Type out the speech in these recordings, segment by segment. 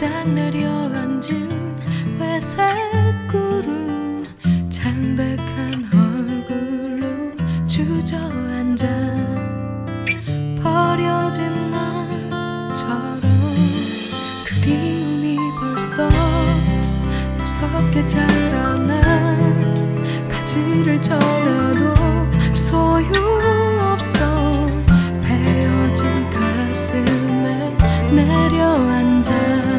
딱 내려앉은 회색 구름 창백한 얼굴로 주저앉아 버려진 나처럼 그리움이 벌써 무섭게 자라나. 가지를 쳐내도 소용없어. 베어진 가슴에 내려앉아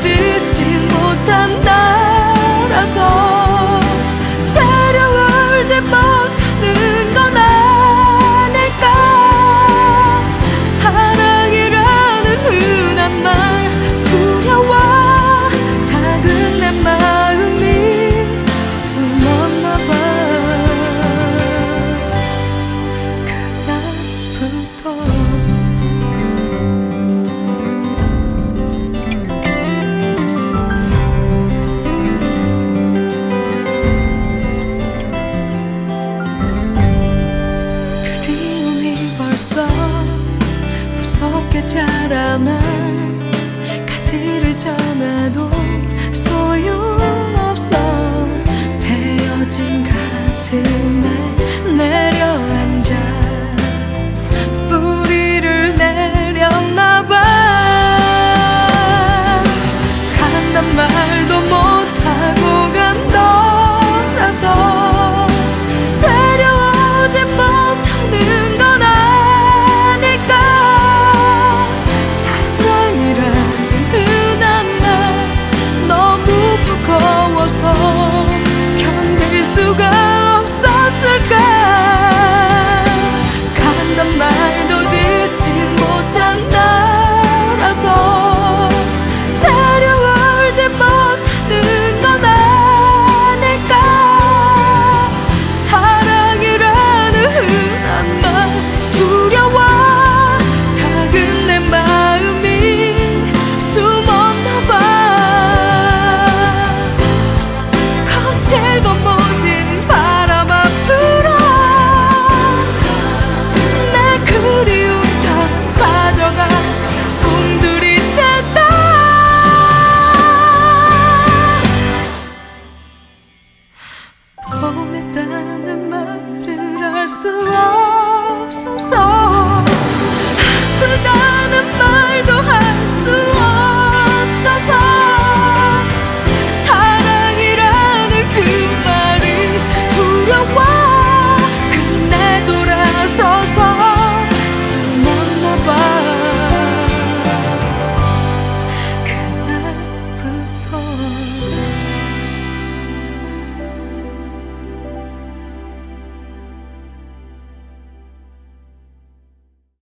듣지 못한 나라서 벌써 무섭게 자라나. 가지를 전해도